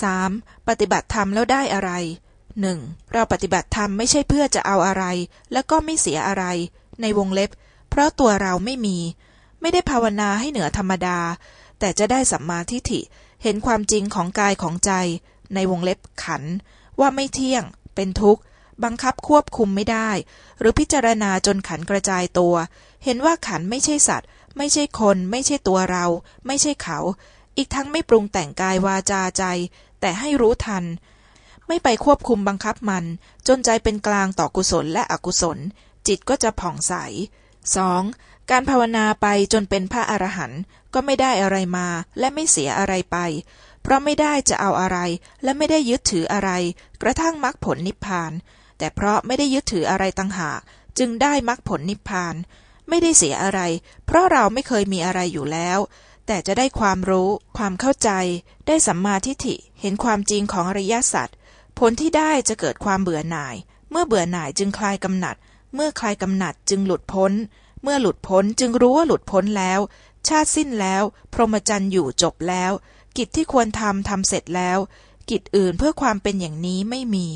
3. ปฏิบัติธรรมแล้วได้อะไรหนึ่งเราปฏิบัติธรรมไม่ใช่เพื่อจะเอาอะไร แล้วก็ไม่เสียอะไร ในวงเล็บ เพราะตัวเราไม่มี ไม่ได้ภาวนาให้เหนือธรรมดา แต่จะได้สัมมาทิฏฐิ เห็นความจริงของกายของใจ ในวงเล็บขัน ว่าไม่เที่ยง เป็นทุกข์ บังคับควบคุมไม่ได้ หรือพิจารณาจนขันกระจายตัว เห็นว่าขันไม่ใช่สัตว์ ไม่ใช่คน ไม่ใช่ตัวเรา ไม่ใช่เขา อีกทั้งไม่ปรุงแต่งกายวาจาใจ แต่ให้รู้ทัน ไม่ไปควบคุมบังคับมัน จนใจเป็นกลางต่อกุศลและอกุศล จิตก็จะผ่องใส 2. การภาวนาไปจนเป็นพระอรหันต์ก็ไม่ได้อะไรมาและไม่เสียอะไรไป เพราะไม่ได้จะเอาอะไร และไม่ได้ยึดถืออะไร กระทั่งมรรคผลนิพพาน แต่เพราะไม่ได้ยึดถืออะไรต่างหากจึงได้มรรคผลนิพพาน ไม่ได้เสียอะไร เพราะเราไม่เคยมีอะไรอยู่แล้ว แต่จะได้ความรู้ ความเข้าใจ ได้สัมมาทิฏฐิ เห็นความจริงของอริยสัจผลที่ได้จะเกิดความเบื่อหน่าย เมื่อเบื่อหน่ายจึงคลายกำหนัด เมื่อคลายกำหนัดจึงหลุดพ้น เมื่อหลุดพ้นจึงรู้ว่าหลุดพ้นแล้ว ชาติสิ้นแล้ว พรหมจรรย์อยู่จบแล้ว กิจที่ควรทำทำเสร็จแล้ว กิจอื่นเพื่อความเป็นอย่างนี้ไม่มี